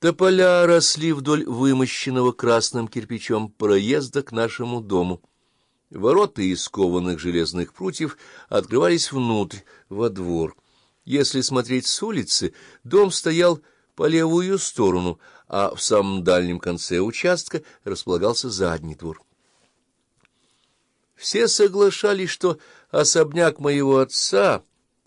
Тополя росли вдоль вымощенного красным кирпичом проезда к нашему дому. Ворота из кованых железных прутьев открывались внутрь, во двор. Если смотреть с улицы, дом стоял по левую сторону, а в самом дальнем конце участка располагался задний двор. Все соглашались, что особняк моего отца,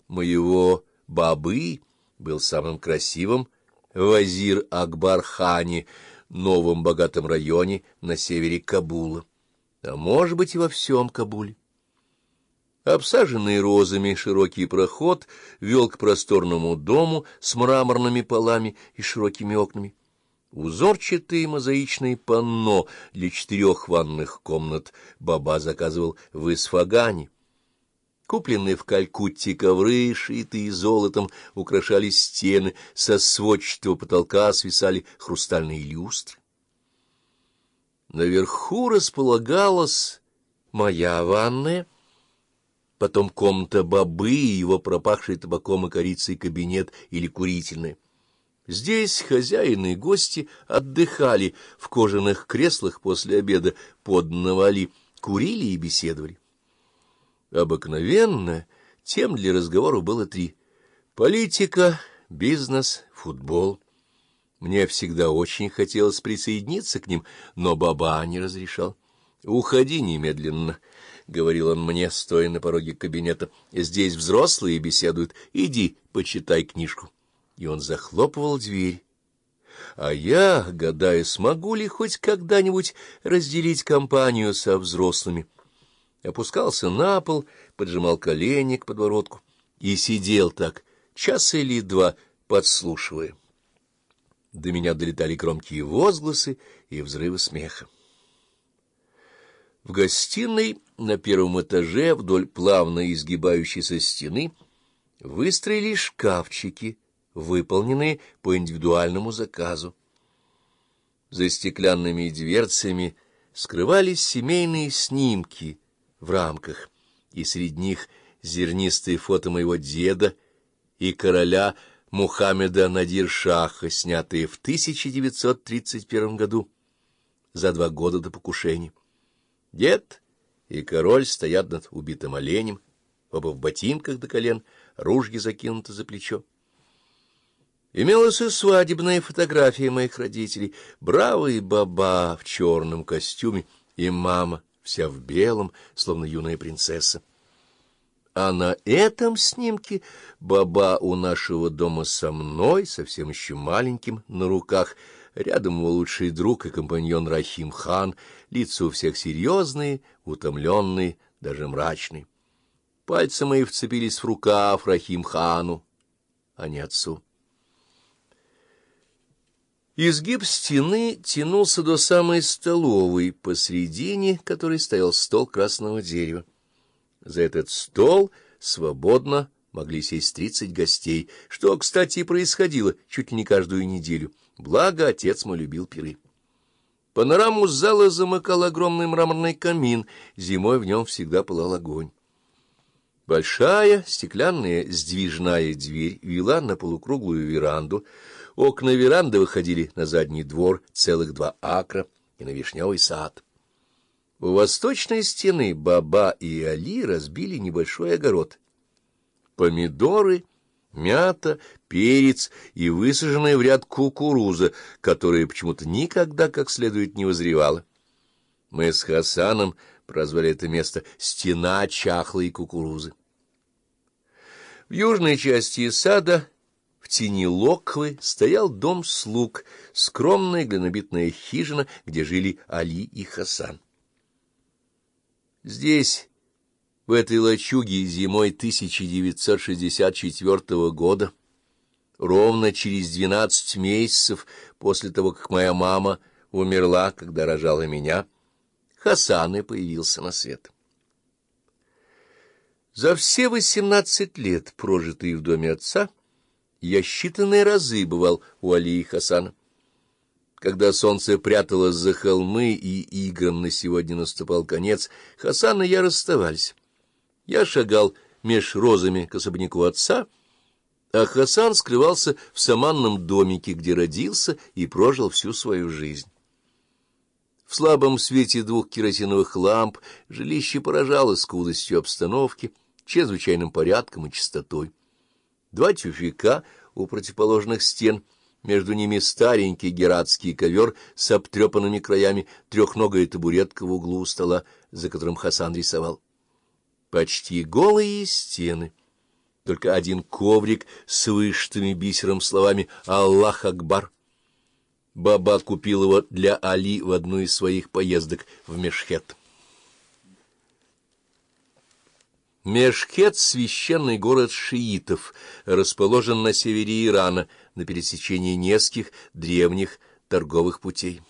моего бабы, был самым красивым Вазир Акбархани, новом богатом районе на севере Кабула, а может быть и во всем Кабуле. Обсаженный розами широкий проход вел к просторному дому с мраморными полами и широкими окнами. Узорчатые мозаичные панно для четырех ванных комнат баба заказывал в Исфагане. Купленные в Калькутте ковры, шитые золотом, украшали стены, со сводчатого потолка свисали хрустальные люстры. Наверху располагалась моя ванная, потом комната бобы и его пропахший табаком и корицей кабинет или курительный. Здесь хозяины и гости отдыхали в кожаных креслах после обеда под навали, курили и беседовали. Обыкновенно тем для разговора было три — политика, бизнес, футбол. Мне всегда очень хотелось присоединиться к ним, но баба не разрешал. — Уходи немедленно, — говорил он мне, стоя на пороге кабинета. — Здесь взрослые беседуют. Иди, почитай книжку. И он захлопывал дверь. А я, гадая, смогу ли хоть когда-нибудь разделить компанию со взрослыми, — опускался на пол, поджимал колени к подбородку и сидел так час или два, подслушивая. До меня долетали громкие возгласы и взрывы смеха. В гостиной на первом этаже вдоль плавно изгибающейся стены выстроили шкафчики, выполненные по индивидуальному заказу. За стеклянными дверцами скрывались семейные снимки — в рамках, и среди них зернистые фото моего деда и короля Мухаммеда Надир-Шаха, снятые в 1931 году, за два года до покушения. Дед и король стоят над убитым оленем, оба в ботинках до колен, ружья закинуты за плечо. Имелась и свадебная фотография моих родителей, бравый баба в черном костюме и мама — вся в белом, словно юная принцесса. А на этом снимке баба у нашего дома со мной, совсем еще маленьким, на руках, рядом его лучший друг и компаньон Рахим хан, лица у всех серьезные, утомленные, даже мрачные. Пальцы мои вцепились в рукав Рахим хану, а не отцу. Изгиб стены тянулся до самой столовой, посредине которой стоял стол красного дерева. За этот стол свободно могли сесть тридцать гостей, что, кстати, и происходило чуть ли не каждую неделю. Благо, отец мой любил пиры. Панораму зала замыкал огромный мраморный камин, зимой в нем всегда пылал огонь. Большая стеклянная сдвижная дверь вела на полукруглую веранду, Окна веранды выходили на задний двор целых два акра и на вишневый сад. У восточной стены Баба и Али разбили небольшой огород. Помидоры, мята, перец и высаженная в ряд кукуруза, которая почему-то никогда как следует не возревала. Мы с Хасаном прозвали это место «Стена чахлой кукурузы». В южной части сада в тени локвы стоял дом слуг, скромная глинобитная хижина, где жили Али и Хасан. Здесь, в этой лачуге, зимой 1964 года, ровно через двенадцать месяцев после того, как моя мама умерла, когда рожала меня, Хасан и появился на свет. За все восемнадцать лет, прожитые в доме отца, я считанные разы бывал у Али и Хасана. Когда солнце пряталось за холмы и играм на сегодня наступал конец, Хасан и я расставались. Я шагал меж розами к особняку отца, а Хасан скрывался в саманном домике, где родился и прожил всю свою жизнь. В слабом свете двух керосиновых ламп жилище поражало скудостью обстановки, чрезвычайным порядком и чистотой. Два тюфяка у противоположных стен, между ними старенький гератский ковер с обтрепанными краями, трехногая табуретка в углу стола, за которым Хасан рисовал. Почти голые стены — только один коврик с вышитыми бисером словами «Аллах Акбар». Баба купил его для Али в одну из своих поездок в Мешхет. Мешхет — священный город шиитов, расположен на севере Ирана, на пересечении нескольких древних торговых путей.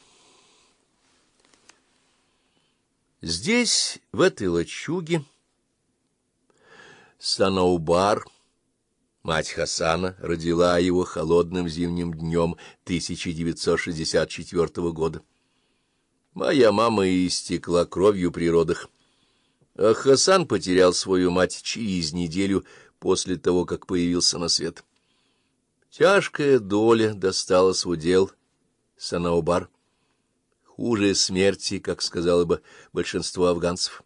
Здесь, в этой лачуге, Санаубар, мать Хасана, родила его холодным зимним днем 1964 года. Моя мама истекла кровью при родах, а Хасан потерял свою мать через неделю после того, как появился на свет. Тяжкая доля досталась в удел Санаубар. Хуже смерти, как сказала бы большинство афганцев.